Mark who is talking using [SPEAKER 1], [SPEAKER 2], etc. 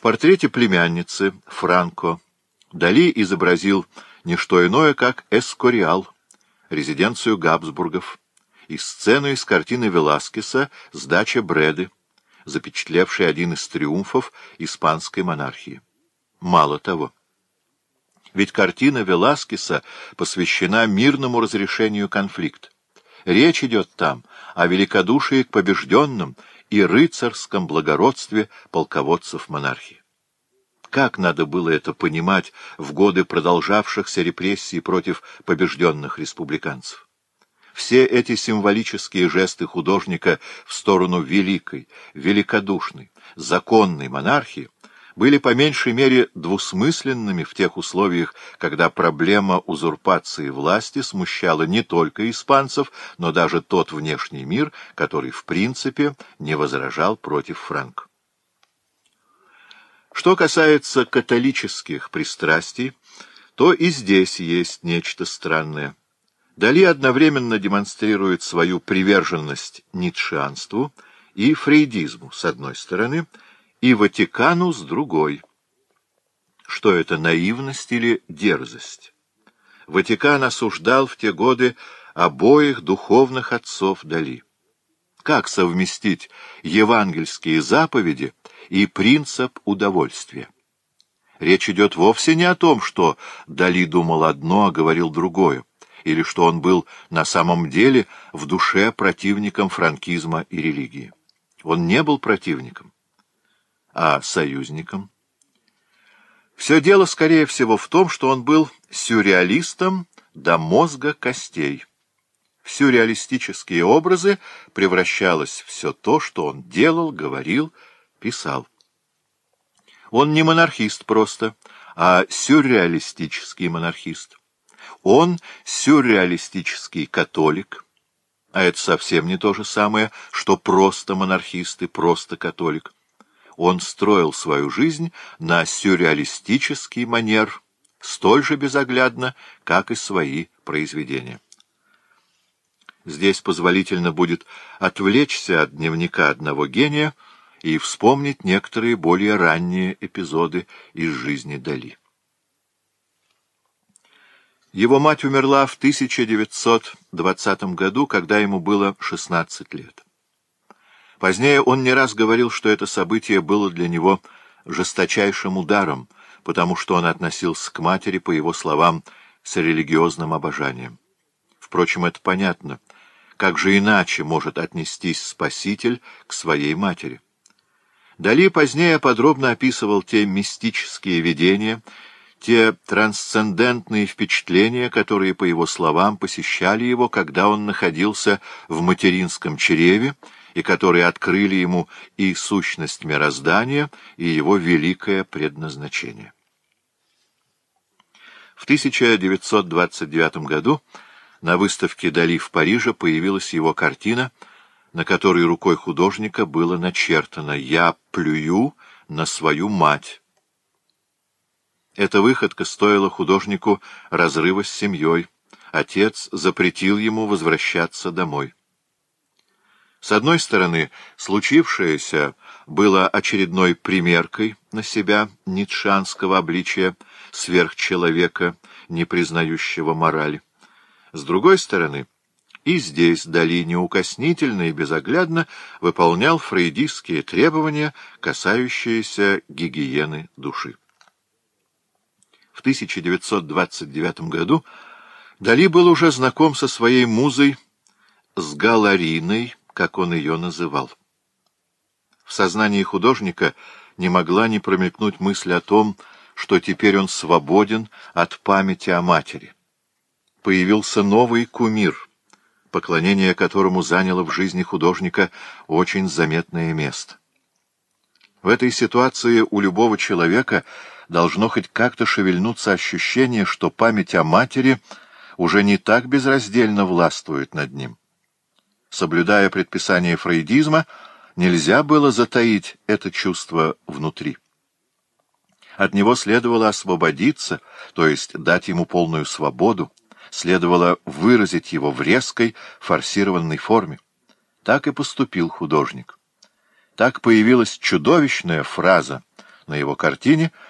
[SPEAKER 1] В портрете племянницы Франко Дали изобразил не что иное, как Эскориал, резиденцию Габсбургов, и сцену из картины Веласкеса «Сдача Бреды», запечатлевшей один из триумфов испанской монархии. Мало того, ведь картина Веласкеса посвящена мирному разрешению конфликта. Речь идет там о великодушии к побежденным и рыцарском благородстве полководцев монархии. Как надо было это понимать в годы продолжавшихся репрессий против побежденных республиканцев? Все эти символические жесты художника в сторону великой, великодушной, законной монархии — были по меньшей мере двусмысленными в тех условиях, когда проблема узурпации власти смущала не только испанцев, но даже тот внешний мир, который в принципе не возражал против франк. Что касается католических пристрастий, то и здесь есть нечто странное. Дали одновременно демонстрирует свою приверженность ницшеанству и фрейдизму, с одной стороны, и Ватикану с другой. Что это, наивность или дерзость? Ватикан осуждал в те годы обоих духовных отцов Дали. Как совместить евангельские заповеди и принцип удовольствия? Речь идет вовсе не о том, что Дали думал одно, а говорил другое, или что он был на самом деле в душе противником франкизма и религии. Он не был противником а союзником? Все дело, скорее всего, в том, что он был сюрреалистом до мозга костей. В сюрреалистические образы превращалось все то, что он делал, говорил, писал. Он не монархист просто, а сюрреалистический монархист. Он сюрреалистический католик, а это совсем не то же самое, что просто монархист и просто католик он строил свою жизнь на сюрреалистический манер, столь же безоглядно, как и свои произведения. Здесь позволительно будет отвлечься от дневника одного гения и вспомнить некоторые более ранние эпизоды из жизни Дали. Его мать умерла в 1920 году, когда ему было 16 лет. Позднее он не раз говорил, что это событие было для него жесточайшим ударом, потому что он относился к матери, по его словам, с религиозным обожанием. Впрочем, это понятно. Как же иначе может отнестись Спаситель к своей матери? Дали позднее подробно описывал те мистические видения, те трансцендентные впечатления, которые, по его словам, посещали его, когда он находился в материнском чреве, и которые открыли ему и сущность мироздания, и его великое предназначение. В 1929 году на выставке Дали в Париже появилась его картина, на которой рукой художника было начертано «Я плюю на свою мать». Эта выходка стоила художнику разрыва с семьей. Отец запретил ему возвращаться домой. С одной стороны, случившееся было очередной примеркой на себя нитшанского обличия сверхчеловека, не признающего морали. С другой стороны, и здесь Дали неукоснительно и безоглядно выполнял фрейдистские требования, касающиеся гигиены души. В 1929 году Дали был уже знаком со своей музой с Галариной, как он ее называл. В сознании художника не могла не промелькнуть мысль о том, что теперь он свободен от памяти о матери. Появился новый кумир, поклонение которому заняло в жизни художника очень заметное место. В этой ситуации у любого человека должно хоть как-то шевельнуться ощущение, что память о матери уже не так безраздельно властвует над ним соблюдая предписания фрейдизма, нельзя было затаить это чувство внутри. От него следовало освободиться, то есть дать ему полную свободу, следовало выразить его в резкой, форсированной форме. Так и поступил художник. Так появилась чудовищная фраза на его картине —